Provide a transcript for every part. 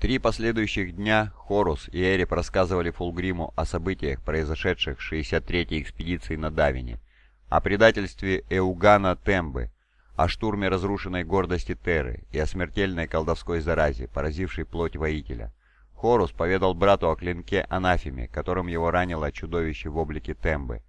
Три последующих дня Хорус и Эрип рассказывали Фулгриму о событиях, произошедших в 63-й экспедиции на Давине, о предательстве Эугана Тембы, о штурме разрушенной гордости Терры и о смертельной колдовской заразе, поразившей плоть воителя. Хорус поведал брату о клинке Анафеме, которым его ранило чудовище в облике Тембы.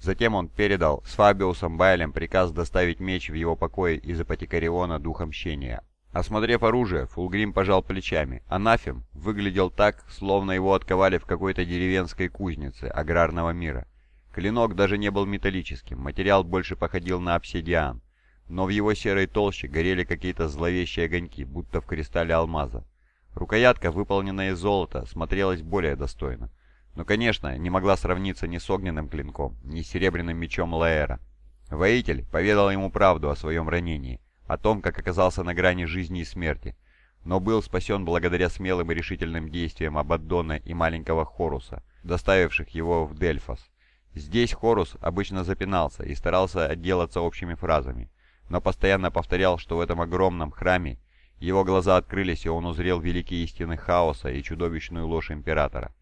Затем он передал с Фабиусом Байлем приказ доставить меч в его покое из Апотекариона Духа Мщения. Осмотрев оружие, Фулгрим пожал плечами. Анафем выглядел так, словно его отковали в какой-то деревенской кузнице аграрного мира. Клинок даже не был металлическим, материал больше походил на обсидиан. Но в его серой толще горели какие-то зловещие огоньки, будто в кристалле алмаза. Рукоятка, выполненная из золота, смотрелась более достойно. Но, конечно, не могла сравниться ни с огненным клинком, ни с серебряным мечом Лаэра. Воитель поведал ему правду о своем ранении, о том, как оказался на грани жизни и смерти, но был спасен благодаря смелым и решительным действиям Абаддона и маленького Хоруса, доставивших его в Дельфос. Здесь Хорус обычно запинался и старался отделаться общими фразами, но постоянно повторял, что в этом огромном храме его глаза открылись, и он узрел великие истины хаоса и чудовищную ложь Императора.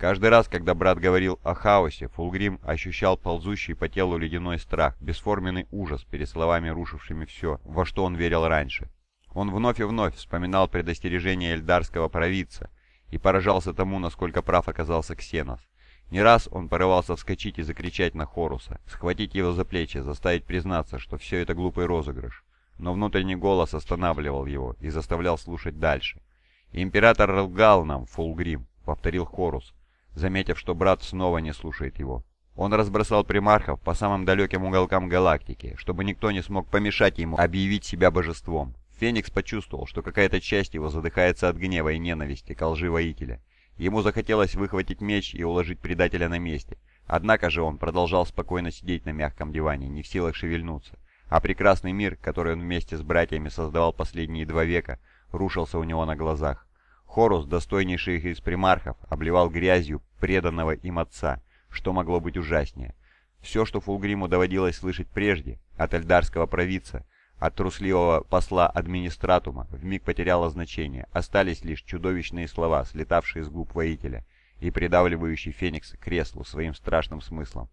Каждый раз, когда брат говорил о хаосе, Фулгрим ощущал ползущий по телу ледяной страх, бесформенный ужас перед словами, рушившими все, во что он верил раньше. Он вновь и вновь вспоминал предостережение эльдарского провидца и поражался тому, насколько прав оказался Ксенос. Не раз он порывался вскочить и закричать на Хоруса, схватить его за плечи, заставить признаться, что все это глупый розыгрыш но внутренний голос останавливал его и заставлял слушать дальше. «Император лгал нам, Фулгрим», — повторил Хорус, заметив, что брат снова не слушает его. Он разбросал примархов по самым далеким уголкам галактики, чтобы никто не смог помешать ему объявить себя божеством. Феникс почувствовал, что какая-то часть его задыхается от гнева и ненависти к лжи воителя. Ему захотелось выхватить меч и уложить предателя на месте. Однако же он продолжал спокойно сидеть на мягком диване, не в силах шевельнуться а прекрасный мир, который он вместе с братьями создавал последние два века, рушился у него на глазах. Хорус, достойнейший из примархов, обливал грязью преданного им отца, что могло быть ужаснее. Все, что Фулгриму доводилось слышать прежде, от эльдарского провидца, от трусливого посла администратума, вмиг потеряло значение, остались лишь чудовищные слова, слетавшие с губ воителя и придавливающий Феникса к креслу своим страшным смыслом.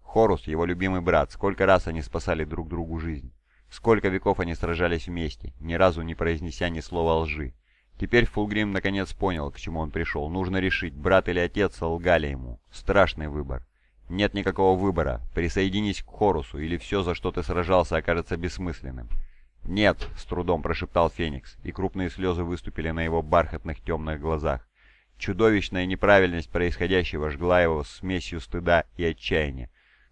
Хорус, его любимый брат, сколько раз они спасали друг другу жизнь. Сколько веков они сражались вместе, ни разу не произнеся ни слова лжи. Теперь Фулгрим наконец понял, к чему он пришел. Нужно решить, брат или отец лгали ему. Страшный выбор. Нет никакого выбора. Присоединись к Хорусу, или все, за что ты сражался, окажется бессмысленным. «Нет», — с трудом прошептал Феникс, и крупные слезы выступили на его бархатных темных глазах. Чудовищная неправильность происходящего жгла его смесью стыда и отчаяния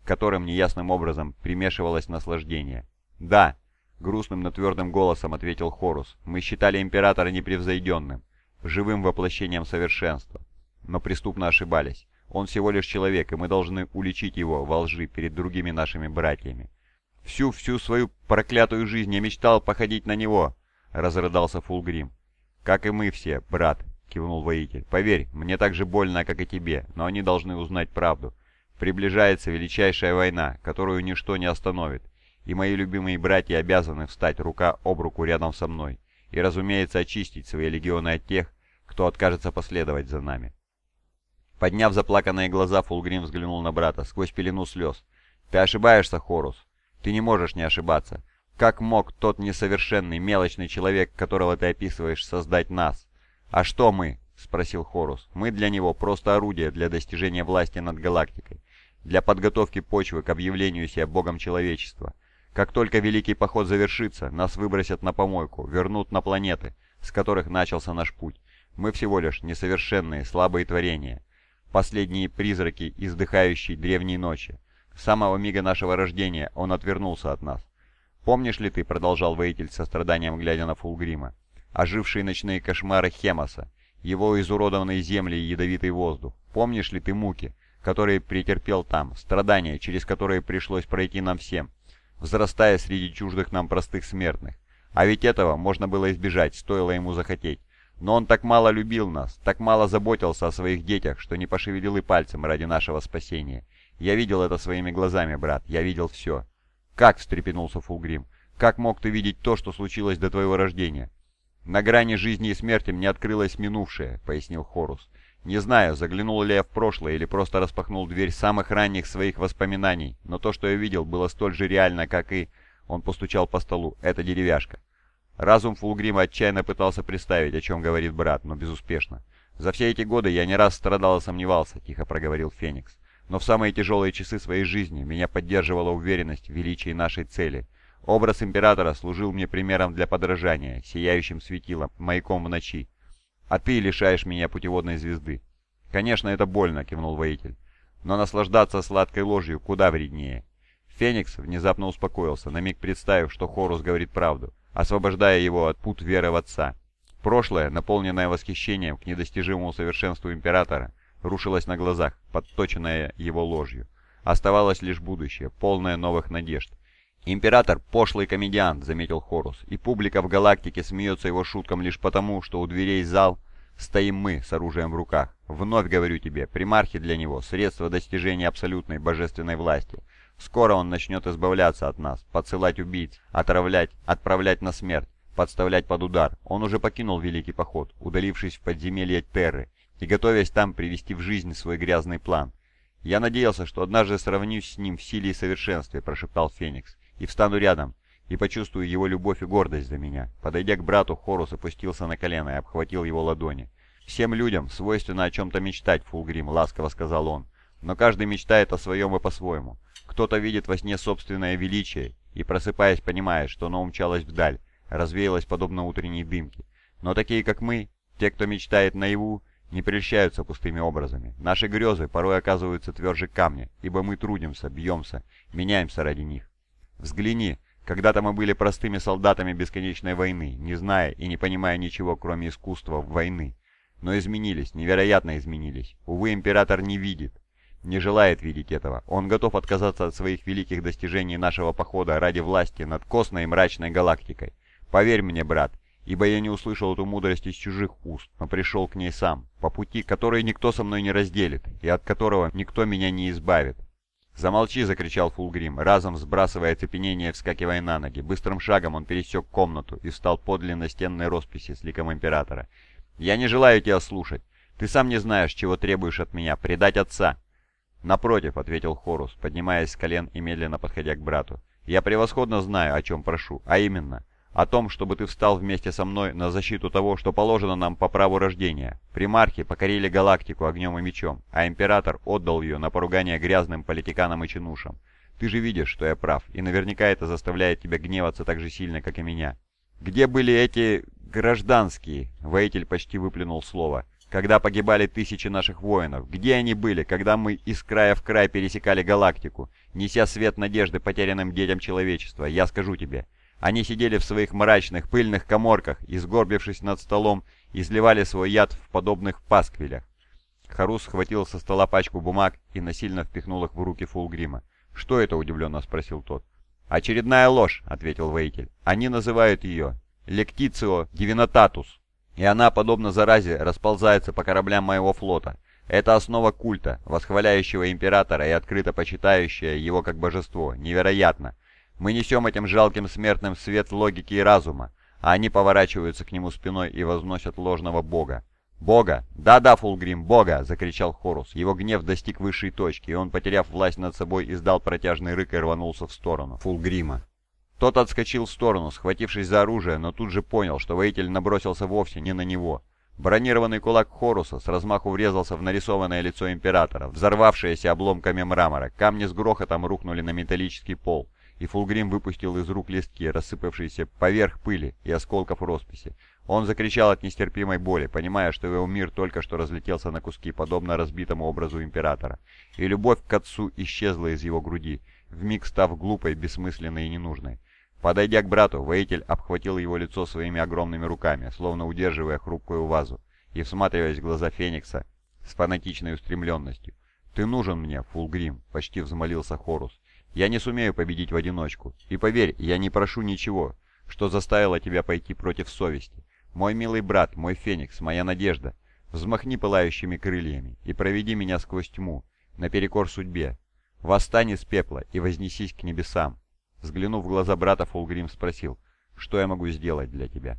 которым неясным образом примешивалось наслаждение. «Да», — грустным, но твердым голосом ответил Хорус, — «мы считали Императора непревзойденным, живым воплощением совершенства, но преступно ошибались. Он всего лишь человек, и мы должны уличить его во лжи перед другими нашими братьями. Всю-всю свою проклятую жизнь я мечтал походить на него», — разрыдался Фулгрим. «Как и мы все, брат», — кивнул воитель. «Поверь, мне так же больно, как и тебе, но они должны узнать правду. Приближается величайшая война, которую ничто не остановит, и мои любимые братья обязаны встать рука об руку рядом со мной и, разумеется, очистить свои легионы от тех, кто откажется последовать за нами. Подняв заплаканные глаза, Фулгрим взглянул на брата сквозь пелену слез. «Ты ошибаешься, Хорус. Ты не можешь не ошибаться. Как мог тот несовершенный, мелочный человек, которого ты описываешь, создать нас? А что мы?» — спросил Хорус. «Мы для него просто орудие для достижения власти над галактикой для подготовки почвы к объявлению себя богом человечества. Как только Великий Поход завершится, нас выбросят на помойку, вернут на планеты, с которых начался наш путь. Мы всего лишь несовершенные, слабые творения. Последние призраки, издыхающие древней ночи. С самого мига нашего рождения он отвернулся от нас. «Помнишь ли ты, — продолжал воитель со страданием глядя на Фулгрима, — ожившие ночные кошмары Хемоса, его изуродованные земли и ядовитый воздух? Помнишь ли ты муки, которые претерпел там, страдания, через которые пришлось пройти нам всем, взрастая среди чуждых нам простых смертных. А ведь этого можно было избежать, стоило ему захотеть. Но он так мало любил нас, так мало заботился о своих детях, что не пошевелил и пальцем ради нашего спасения. Я видел это своими глазами, брат, я видел все. «Как?» — встрепенулся Фулгрим. «Как мог ты видеть то, что случилось до твоего рождения?» «На грани жизни и смерти мне открылось минувшее», — пояснил Хорус. «Не знаю, заглянул ли я в прошлое или просто распахнул дверь самых ранних своих воспоминаний, но то, что я видел, было столь же реально, как и...» Он постучал по столу. «Это деревяшка». Разум Фулгрима отчаянно пытался представить, о чем говорит брат, но безуспешно. «За все эти годы я не раз страдал и сомневался», — тихо проговорил Феникс. «Но в самые тяжелые часы своей жизни меня поддерживала уверенность в величии нашей цели. Образ Императора служил мне примером для подражания, сияющим светилом, маяком в ночи. А ты лишаешь меня путеводной звезды». «Конечно, это больно», — кивнул воитель. «Но наслаждаться сладкой ложью куда вреднее». Феникс внезапно успокоился, на миг представив, что Хорус говорит правду, освобождая его от пут веры в Отца. Прошлое, наполненное восхищением к недостижимому совершенству Императора, рушилось на глазах, подточенное его ложью. Оставалось лишь будущее, полное новых надежд. «Император – пошлый комедиант», – заметил Хорус, – «и публика в галактике смеется его шуткам лишь потому, что у дверей зал стоим мы с оружием в руках. Вновь говорю тебе, примархи для него – средство достижения абсолютной божественной власти. Скоро он начнет избавляться от нас, подсылать убийц, отравлять, отправлять на смерть подставлять под удар. Он уже покинул Великий Поход, удалившись в подземелье Терры и готовясь там привести в жизнь свой грязный план. «Я надеялся, что однажды сравнюсь с ним в силе и совершенстве», — прошептал Феникс, — «и встану рядом, и почувствую его любовь и гордость за меня». Подойдя к брату, Хорус опустился на колено и обхватил его ладони. «Всем людям свойственно о чем-то мечтать, Фулгрим», — ласково сказал он. «Но каждый мечтает о своем и по-своему. Кто-то видит во сне собственное величие и, просыпаясь, понимает, что оно умчалось вдаль, развеялась подобно утренней дымке. Но такие, как мы, те, кто мечтает наяву, не прельщаются пустыми образами. Наши грезы порой оказываются тверже камня, ибо мы трудимся, бьемся, меняемся ради них. Взгляни, когда-то мы были простыми солдатами бесконечной войны, не зная и не понимая ничего, кроме искусства войны. Но изменились, невероятно изменились. Увы, император не видит, не желает видеть этого. Он готов отказаться от своих великих достижений нашего похода ради власти над костной и мрачной галактикой. Поверь мне, брат, ибо я не услышал эту мудрость из чужих уст, но пришел к ней сам, по пути, который никто со мной не разделит, и от которого никто меня не избавит. «Замолчи!» — закричал Фулгрим, разом сбрасывая оцепенение, вскакивая на ноги. Быстрым шагом он пересек комнату и встал подле настенной росписи с ликом Императора. «Я не желаю тебя слушать. Ты сам не знаешь, чего требуешь от меня. Предать отца!» «Напротив», — ответил Хорус, поднимаясь с колен и медленно подходя к брату. «Я превосходно знаю, о чем прошу, а именно, о том, чтобы ты встал вместе со мной на защиту того, что положено нам по праву рождения. Примархи покорили галактику огнем и мечом, а император отдал ее на поругание грязным политиканам и чинушам. Ты же видишь, что я прав, и наверняка это заставляет тебя гневаться так же сильно, как и меня. Где были эти гражданские?» Воитель почти выплюнул слово. «Когда погибали тысячи наших воинов? Где они были, когда мы из края в край пересекали галактику, неся свет надежды потерянным детям человечества? Я скажу тебе». Они сидели в своих мрачных, пыльных коморках сгорбившись над столом, изливали свой яд в подобных пасквилях. Харус схватил со стола пачку бумаг и насильно впихнул их в руки Фулгрима. «Что это?» – удивленно спросил тот. «Очередная ложь», – ответил Вейтель. «Они называют ее Лектицио Дивинотатус, и она, подобно заразе, расползается по кораблям моего флота. Это основа культа, восхваляющего императора и открыто почитающая его как божество. Невероятно!» Мы несем этим жалким смертным свет логики и разума, а они поворачиваются к нему спиной и возносят ложного бога. «Бога! Да-да, Фулгрим, Бога!» — закричал Хорус. Его гнев достиг высшей точки, и он, потеряв власть над собой, издал протяжный рык и рванулся в сторону Фулгрима. Тот отскочил в сторону, схватившись за оружие, но тут же понял, что воитель набросился вовсе не на него. Бронированный кулак Хоруса с размаху врезался в нарисованное лицо Императора, взорвавшееся обломками мрамора. Камни с грохотом рухнули на металлический пол и Фулгрим выпустил из рук листки, рассыпавшиеся поверх пыли и осколков росписи. Он закричал от нестерпимой боли, понимая, что его мир только что разлетелся на куски, подобно разбитому образу Императора, и любовь к отцу исчезла из его груди, вмиг став глупой, бессмысленной и ненужной. Подойдя к брату, воитель обхватил его лицо своими огромными руками, словно удерживая хрупкую вазу, и всматриваясь в глаза Феникса с фанатичной устремленностью. «Ты нужен мне, Фулгрим!» — почти взмолился Хорус. Я не сумею победить в одиночку. И поверь, я не прошу ничего, что заставило тебя пойти против совести. Мой милый брат, мой феникс, моя надежда, взмахни пылающими крыльями и проведи меня сквозь тьму, наперекор судьбе. Восстань из пепла и вознесись к небесам. Взглянув в глаза брата, Фулгрим спросил, что я могу сделать для тебя.